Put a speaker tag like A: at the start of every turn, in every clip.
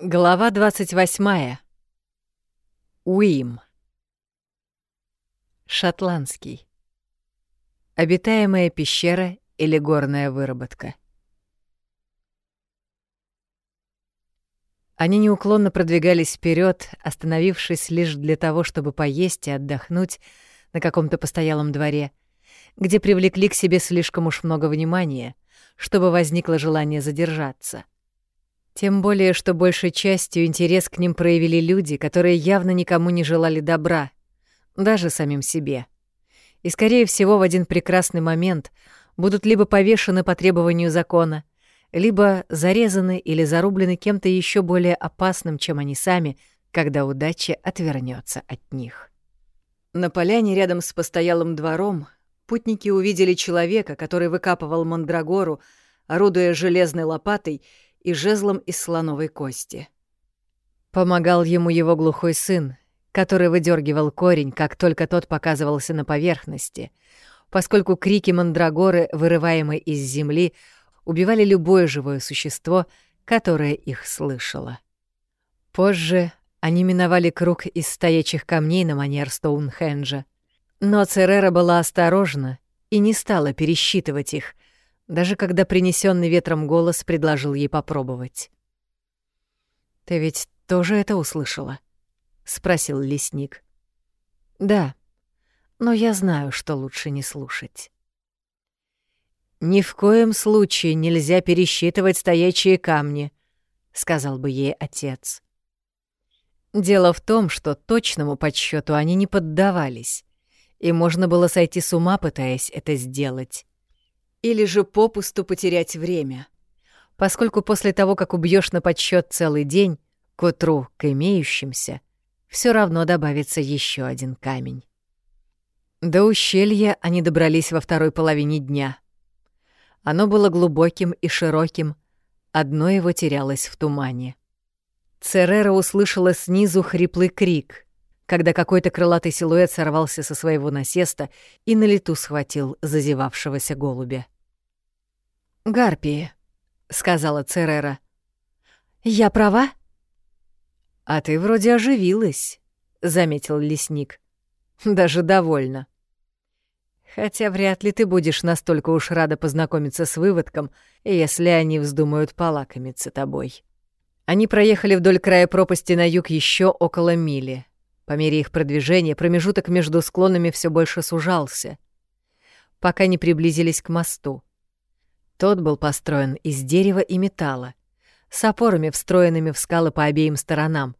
A: Глава 28. Уим. Шотландский. Обитаемая пещера или горная выработка. Они неуклонно продвигались вперед, остановившись лишь для того, чтобы поесть и отдохнуть на каком-то постоялом дворе, где привлекли к себе слишком уж много внимания, чтобы возникло желание задержаться — тем более, что большей частью интерес к ним проявили люди, которые явно никому не желали добра, даже самим себе. И, скорее всего, в один прекрасный момент будут либо повешены по требованию закона, либо зарезаны или зарублены кем-то еще более опасным, чем они сами, когда удача отвернется от них. На поляне рядом с постоялым двором путники увидели человека, который выкапывал мандрагору, орудуя железной лопатой и жезлом из слоновой кости. Помогал ему его глухой сын, который выдергивал корень, как только тот показывался на поверхности, поскольку крики мандрагоры, вырываемые из земли, убивали любое живое существо, которое их слышало. Позже они миновали круг из стоячих камней на манер Стоунхенджа. Но Церера была осторожна и не стала пересчитывать их, даже когда принесенный ветром голос предложил ей попробовать. «Ты ведь тоже это услышала?» — спросил лесник. «Да, но я знаю, что лучше не слушать». «Ни в коем случае нельзя пересчитывать стоячие камни», — сказал бы ей отец. Дело в том, что точному подсчету они не поддавались, и можно было сойти с ума, пытаясь это сделать или же попусту потерять время. Поскольку после того, как убьешь на подсчет целый день, к утру, к имеющимся, все равно добавится еще один камень. До ущелья они добрались во второй половине дня. Оно было глубоким и широким, одно его терялось в тумане. Церера услышала снизу хриплый крик, когда какой-то крылатый силуэт сорвался со своего насеста и на лету схватил зазевавшегося голубя. «Гарпии», — сказала Церера. «Я права?» «А ты вроде оживилась», — заметил лесник. «Даже довольна. Хотя вряд ли ты будешь настолько уж рада познакомиться с выводком, если они вздумают полакомиться тобой». Они проехали вдоль края пропасти на юг еще около мили. По мере их продвижения промежуток между склонами все больше сужался, пока не приблизились к мосту. Тот был построен из дерева и металла, с опорами, встроенными в скалы по обеим сторонам,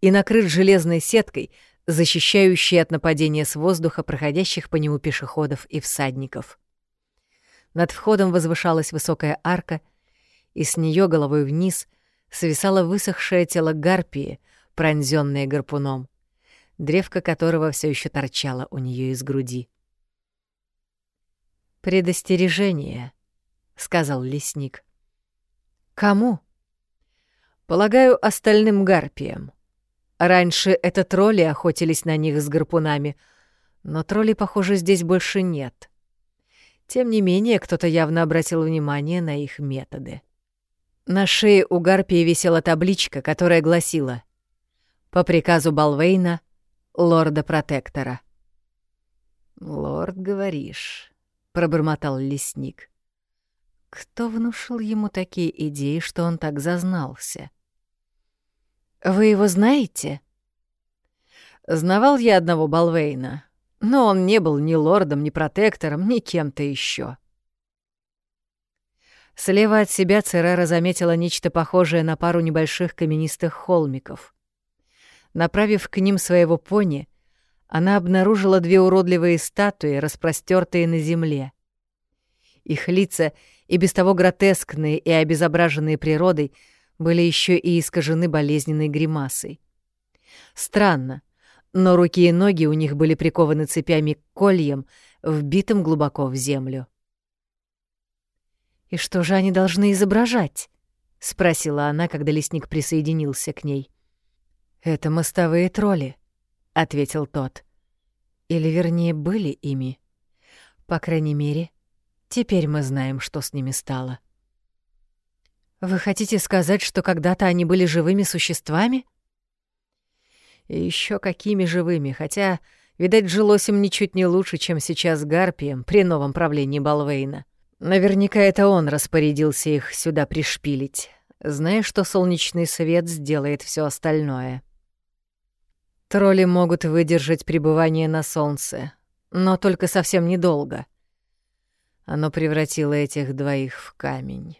A: и накрыт железной сеткой, защищающей от нападения с воздуха проходящих по нему пешеходов и всадников. Над входом возвышалась высокая арка, и с нее головой вниз свисало высохшее тело гарпии, пронзённое гарпуном, древко которого все еще торчало у нее из груди. Предостережение —— сказал лесник. «Кому?» «Полагаю, остальным гарпиям. Раньше это тролли охотились на них с гарпунами, но троллей, похоже, здесь больше нет. Тем не менее, кто-то явно обратил внимание на их методы». На шее у гарпии висела табличка, которая гласила «По приказу Балвейна, лорда-протектора». «Лорд, говоришь», — пробормотал лесник. Кто внушил ему такие идеи, что он так зазнался? «Вы его знаете?» Знавал я одного Балвейна, но он не был ни лордом, ни протектором, ни кем-то еще. Слева от себя Церера заметила нечто похожее на пару небольших каменистых холмиков. Направив к ним своего пони, она обнаружила две уродливые статуи, распростертые на земле. Их лица — и без того гротескные и обезображенные природой, были еще и искажены болезненной гримасой. Странно, но руки и ноги у них были прикованы цепями к кольям, вбитым глубоко в землю. «И что же они должны изображать?» — спросила она, когда лесник присоединился к ней. «Это мостовые тролли», — ответил тот. «Или, вернее, были ими. По крайней мере, Теперь мы знаем, что с ними стало. Вы хотите сказать, что когда-то они были живыми существами? Еще какими живыми, хотя, видать, жилось им ничуть не лучше, чем сейчас Гарпием при новом правлении Балвейна. Наверняка это он распорядился их сюда пришпилить, зная, что солнечный свет сделает все остальное. Тролли могут выдержать пребывание на солнце, но только совсем недолго. Оно превратило этих двоих в камень.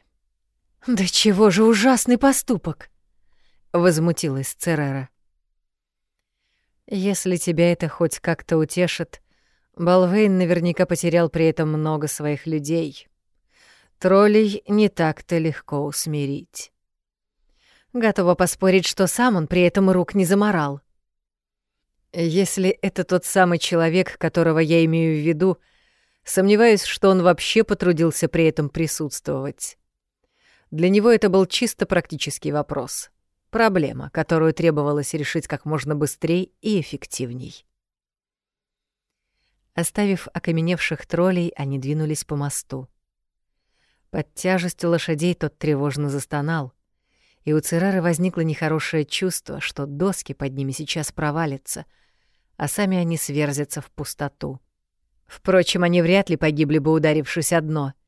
A: «Да чего же ужасный поступок!» — возмутилась Церера. «Если тебя это хоть как-то утешит, Балвейн наверняка потерял при этом много своих людей. Троллей не так-то легко усмирить. Готова поспорить, что сам он при этом рук не заморал. Если это тот самый человек, которого я имею в виду, сомневаюсь, что он вообще потрудился при этом присутствовать. Для него это был чисто практический вопрос. Проблема, которую требовалось решить как можно быстрее и эффективней. Оставив окаменевших троллей, они двинулись по мосту. Под тяжестью лошадей тот тревожно застонал, и у Церары возникло нехорошее чувство, что доски под ними сейчас провалятся, а сами они сверзятся в пустоту. Впрочем, они вряд ли погибли бы, ударившись о дно —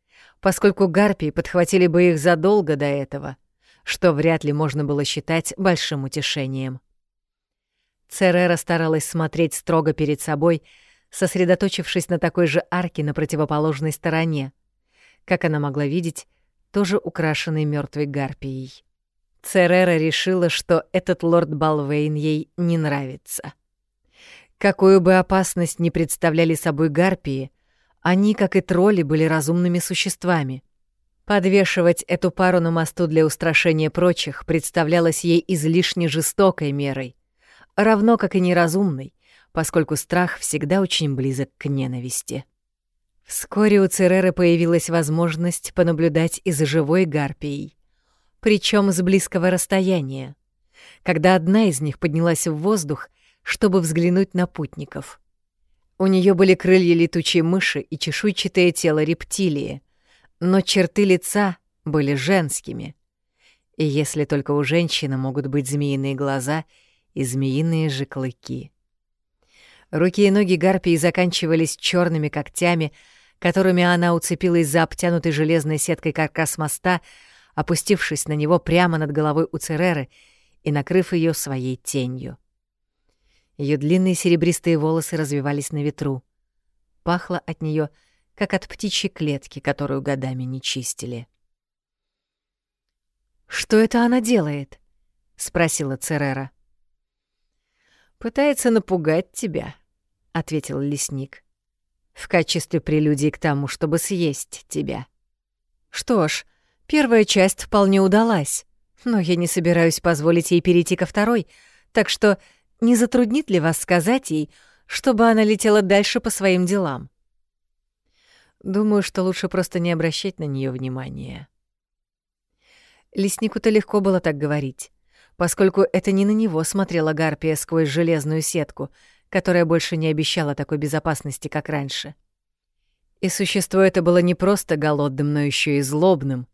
A: поскольку гарпии подхватили бы их задолго до этого, что вряд ли можно было считать большим утешением. Церера старалась смотреть строго перед собой, сосредоточившись на такой же арке на противоположной стороне, как она могла видеть, тоже украшенной мертвой гарпией. Церера решила, что этот лорд Балвейн ей не нравится. Какую бы опасность ни представляли собой гарпии — они, как и тролли, были разумными существами. Подвешивать эту пару на мосту для устрашения прочих представлялось ей излишне жестокой мерой, равно как и неразумной, поскольку страх всегда очень близок к ненависти. Вскоре у Цереры появилась возможность понаблюдать и за живой гарпией, причем с близкого расстояния, когда одна из них поднялась в воздух, чтобы взглянуть на путников — у нее были крылья летучей мыши и чешуйчатое тело рептилии, но черты лица были женскими. И если только у женщины могут быть змеиные глаза и змеиные же клыки. Руки и ноги гарпии заканчивались черными когтями, которыми она уцепилась за обтянутый железной сеткой каркас моста, опустившись на него прямо над головой у Цереры и накрыв ее своей тенью. Ее длинные серебристые волосы развивались на ветру. Пахло от нее, как от птичьей клетки, которую годами не чистили. «Что это она делает?» — спросила Церера. «Пытается напугать тебя», — ответил лесник. «В качестве прелюдии к тому, чтобы съесть тебя». «Что ж, первая часть вполне удалась, но я не собираюсь позволить ей перейти ко второй, так что не затруднит ли вас сказать ей, чтобы она летела дальше по своим делам? Думаю, что лучше просто не обращать на нее внимания. Леснику-то легко было так говорить, поскольку это не на него смотрела Гарпия сквозь железную сетку, которая больше не обещала такой безопасности, как раньше. И существо это было не просто голодным, но еще и злобным.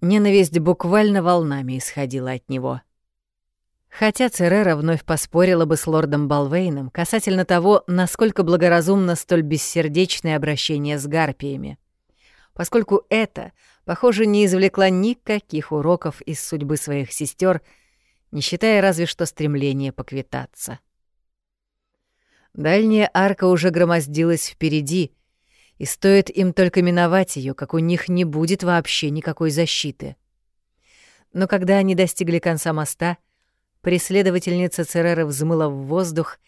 A: Ненависть буквально волнами исходила от него — Хотя Церера вновь поспорила бы с лордом Балвейном касательно того, насколько благоразумно столь бессердечное обращение с гарпиями. Поскольку это, похоже, не извлекла никаких уроков из судьбы своих сестер, не считая разве что стремления поквитаться. Дальняя арка уже громоздилась впереди, и стоит им только миновать ее, как у них не будет вообще никакой защиты. Но когда они достигли конца моста — Преследовательница Цереры взмыла в воздух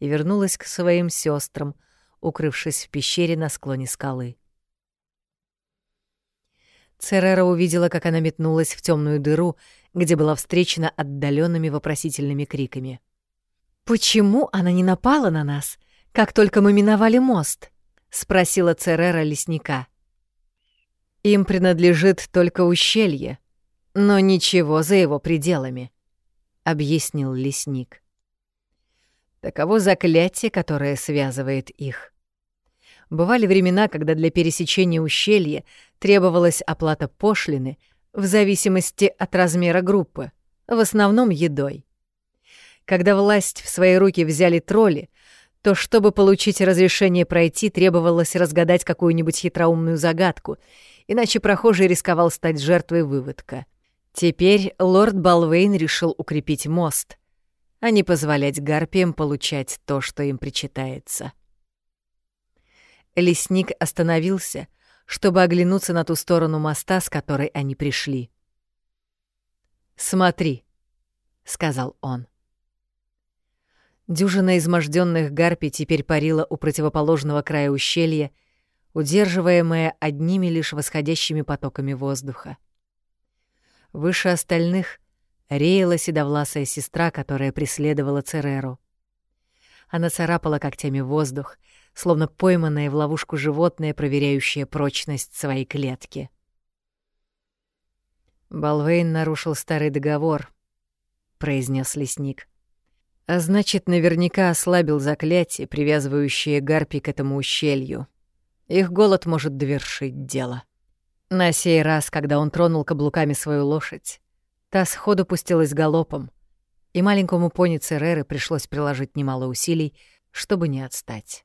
A: и вернулась к своим сестрам, укрывшись в пещере на склоне скалы. Церера увидела, как она метнулась в темную дыру, где была встречена отдаленными вопросительными криками. «Почему она не напала на нас, как только мы миновали мост?» — спросила Церера лесника. «Им принадлежит только ущелье, но ничего за его пределами», — объяснил лесник. Таково заклятие, которое связывает их. Бывали времена, когда для пересечения ущелья требовалась оплата пошлины, в зависимости от размера группы, в основном едой. Когда власть в свои руки взяли тролли, то чтобы получить разрешение пройти, требовалось разгадать какую-нибудь хитроумную загадку, иначе прохожий рисковал стать жертвой выводка. Теперь лорд Балвейн решил укрепить мост, а не позволять гарпиям получать то, что им причитается. Лесник остановился, чтобы оглянуться на ту сторону моста, с которой они пришли. «Смотри», — сказал он. Дюжина изможденных гарпий теперь парила у противоположного края ущелья, удерживаемая одними лишь восходящими потоками воздуха. Выше остальных реяла седовласая сестра, которая преследовала Цереру. Она царапала когтями воздух, словно пойманное в ловушку животное, проверяющее прочность своей клетки. «Балвейн нарушил старый договор», — произнес лесник. «А значит, наверняка ослабил заклятие, привязывающее гарпий к этому ущелью. Их голод может довершить дело». На сей раз, когда он тронул каблуками свою лошадь, та сходу пустилась галопом, и маленькому пони Цереры пришлось приложить немало усилий, чтобы не отстать.